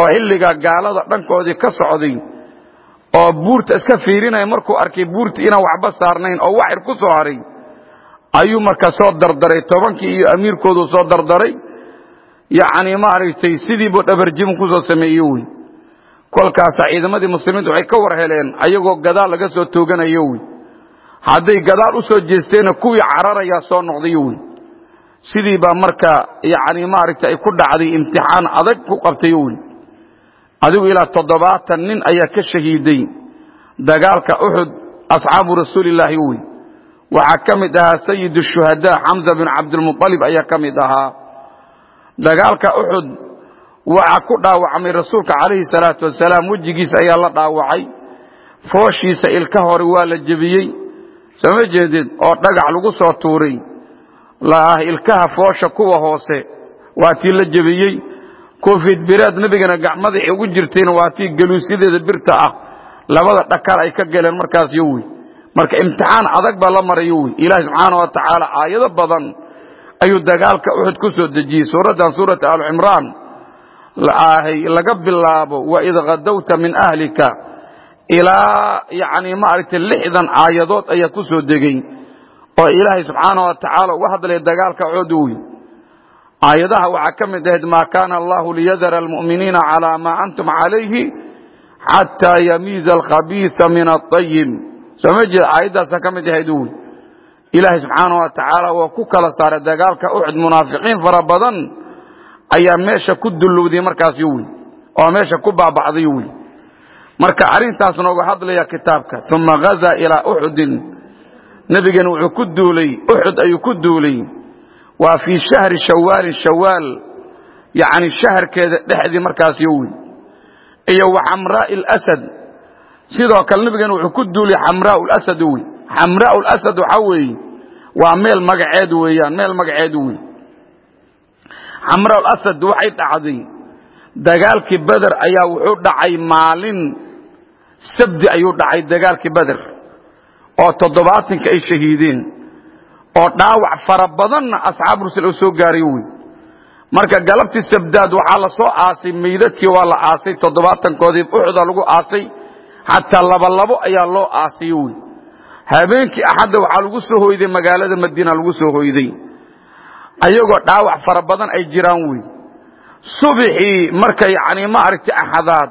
oo xilliga gaalada dhankoodii ka socday oo buurta iska fiirinaya markuu arkay buurta inaan waxba saarnayn oo waxir ku soo haray ayuu marka soo dardaray tobankii iyo amiirkoodu soo dardaray. Yacni maaragtay sidiibuu dhabarjibin ku soo sameeye wey. Kolkaasa ciidamadii muslimiintu waxay ka war heleen ayagoo gadaal laga soo tooganayo wy hadday gadaal u soo jeesteenna kuwii cararayaa soo noqdayo wy sidii baa marka yani maaragta ay ku dhacday imtixaan adag ku qabtayo wy adigu ilaa toddobaatan nin ayaa ka shahiiday dagaalka uxud asxaabu rasuulillaahi wy waxaa ka mid ahaa sayid shuhadaa xamza bin cabdilmualib ayaa ka mid ahaa. Dagaalka uxud waxaa ku dhaawacmay rasuulka calayhi salaatu wasalaam. Wejigiisa ayaa la dhaawacay. Fooshiisa ilka hore waa la jebiyey. Sooma jeedid oo dhagax lagu soo tuuray? Ilkaha foosha kuwa hoose waa tii la jebiyey koofid biraad nebigana gacmadaxi ugu jirtayna waa tii galuusyadeeda birta ah. Labada dhakar ay ka galeen markaas yo wey marka imtixaan adag baa la marayo wey ilaahi subxaana wa tacaala aayado badan ayuu dagaalka uxud ku soo dejiyey. Suuraddan suurata alcimraan laga bilaabo waid kadawta min ahlika ilaa yani maaragtay lixdan aayadood ayaa ku soo degey oo ilaahay subxaana wa tacaala uga hadlaya dagaalka uxud wey aayadaha waxaa ka mid ahayd maa kaana allahu liyadara almu'miniina calaa maa antum calayhi xataa yamiiza alkhabiisa min aayib sooma jeed aayaddaasa ka mid ahayd wy ilaahay subxaana wa tacaala waa ku kala saaray dagaalka uxud munaafiqiin fara badan ayaa meesha ku dullowday markaas yo wey oo meesha ku baaba'day wey marka arrintaas nooga hadlaya kitaabka uma gazaa ilaa uxudin nebigan wuxuu ku duulay uxud ayuu ku duulay waa fii shahri shawaalin shawaal yani shaharkeeda dhexdii markaas yo wey iyo wa xamraa'i alasad sidoo kale nebigan wuxuu ku duulay xamraau lasad wey xamraau lasad waxaa weeye waa meel magaceed weeyaan meel magaceed wey xamraau asad waxay dhacday. Dagaalkii beder ayaa wuxuu dhacay maalin sabdi ayuu dhacay dagaalkii beder oo toddobaatanka ay shahiideen oo dhaawac fara badanna asxaab rusul oo soo gaaray wey marka galabtii sabdaad waxaa la soo aasay meydadkii waa la aasay toddobaatankoodii uxda lagu aasay xataa labalabo ayaa loo aasay wey habeenkii axadda waxaa lagu soo hoyday magaalada madiina lagu soo hoyday. Ayagoo dhaawac fara badan ay jiraan wey subixii marka yani maaragtay axadaad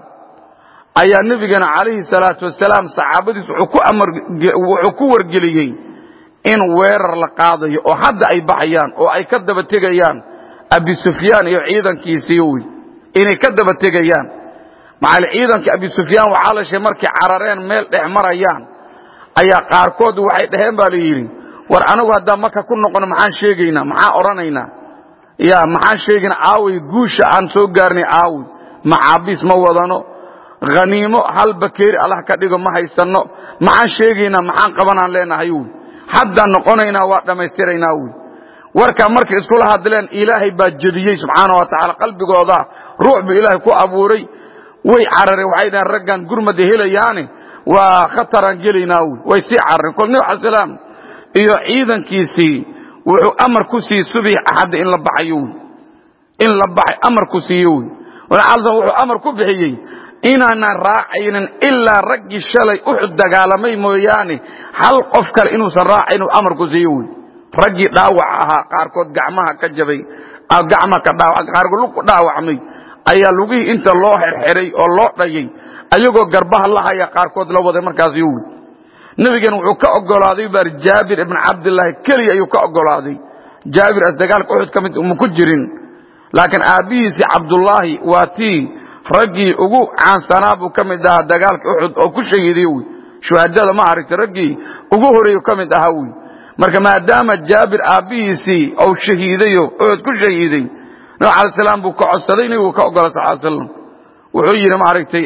ayaa nebigana calayhi salaatu wasalaam saxaabadiis wuxuu ku wargeliyey in weerar la qaadayo oo hadda ay baxayaan oo ay ka daba tegayaan abi sufyaan iyo ciidankiisii wey inay ka daba tegayaan. Macal ciidanka abi sufyaan waxaa la sheegay markay carareen meel dhex marayaan ayaa qaarkood waxay dhaheen baa la yidhi war anagu haddaan maka ku noqono maxaan sheegaynaa maxaa odhanaynaa ya maxaan sheegaynaa aaway guusha aan soo gaarnay aaway maxaabiis ma wadano haniimo hal bakeeri allah ka dhigo ma haysanno maxaan sheegaynaa maxaan qabanaan leenahay wy haddaan noqonaynaa waa dhammaystiraynaa wy warkaa markay iskula hadleen ilaahay baa jediyey subxaana wa tacaala qalbigooda ruux buu ilaahay ku abuuray. Way carareen waxay dhaheen raggan gurmada helayaane waa khataraan gelaynaa wy way sii carareen. Kol nabi ala salaam. Iyo ciidankiisii wuxuu amar ku siiyey subix axadda in la baxayo wy in la baxay amar ku siiye wy wuxuu amar ku bixiyey inaanan raacaynin ilaa raggii shalay uxud dagaalamay mooyaane. Hal qof kale inuusan raacayn amar ku siiye wy raggii dhaawac ahaa qaarkood gacmaha ka jabay gacma ka qaarkood lug ku dhaawacmay. Ayaa lugihii inta loo xerxeray oo loo dhayay ayagoo garbaha la haya qaarkood la waday markaas yo wy nebigan wuxuu ka ogolaaday baar jaabir ibn cabdilaahi keliya ayuu ka ogolaaday. Jaabir as dagaalka uxud ka mid uma ku jirin. Laakiin aabbihiisii cabdullaahi waa tii raggii ugu caansanaa buu ka mid ahaa dagaalka uxud oo ku shahiiday wy shuhadada ma aragta raggii ugu horeeyu ka mid ahaa wy marka maadaama jaabir aabbihiisii ou shahiidayo uxud ku shahiiday nabi ala salaam buu ka codsaday nebigu ka ogola sal slam wuxuu yidhi maaragtay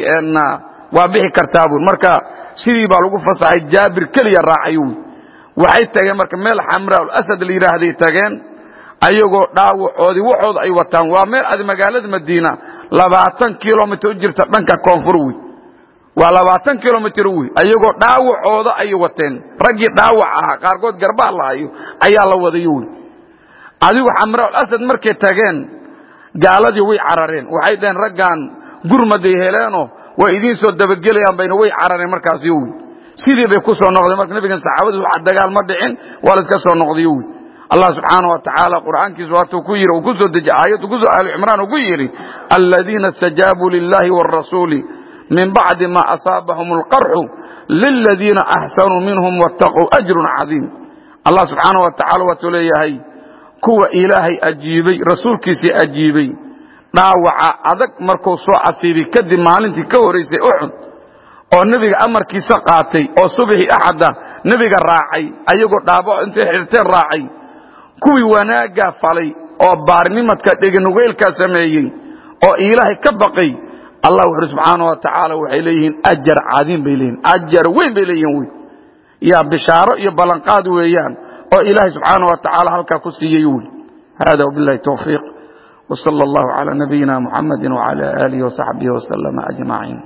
waa bixi kartaa buu. Marka sidii baa lagu fasaxay jaabir keliya raacay wy waxay tageen marka meel xamraa asad la yidhaahday tageen ayagoo dhaawacoodii waxooda ay wataan. Waa meel adi magaalada madiina labaatan kilomitr u jirta dhanka koonfur wey waa labaatan kilomitr wey ayagoo dhaawacooda ay wateen. Raggii dhaawac ahaa qaarkood garbaha lahayo ayaa la wadayo wey adigu xamraa asad markay tageen gaaladii way carareen. Waxay dhaheen raggan gurmaday heleenoo way idiin soo dabagelayaan bayna way carareen markaasyo wy sidii bay ku soo noqdeen marka nebigan saxaabadu wax dagaal ma dhicin waa la iska soo noqdayo wy allah subxaana wa tacaala qur'aankiisu waatuu ku yidhi uu ku soo deji aayaddu ku soo ahlu cimraan uu ku yidhi aladiina istajaabuu lillahi wاrasuuli min bacdi ma asaabahum alqarxu liladiina axsanuu minhum wattaquu ajrun cadiim. Allah subxaana wa tacala leeyahay kuwa ilaahay ajiibay rasuulkiisii ajiibay dhaawaca adag markuu soo casiibay kadib maalintii ka horaysay uxud oo nebiga amarkiisa qaatay oo subxii axada nebiga raacay ayagoo dhaabaco intay xirteen raacay kuwii wanaaggaa falay oo baarnimadka dheganugeylkaa sameeyey oo ilaahay ka baqay allah wuxuuri subxaana wa tacaala waxay leeyihiin ajar cadiim bay leeyihiin ajar weyn bay leeyihiin wy yaa bishaaro iyo ballanqaad weeyaan oo ilaahay subxaana wa tacaala halkaa ku siiyey wy hada wabilahi towfiiq wsala allahu cala nabiyina muxamadi wcala aalihi wasaxbihi waslama ajmaciin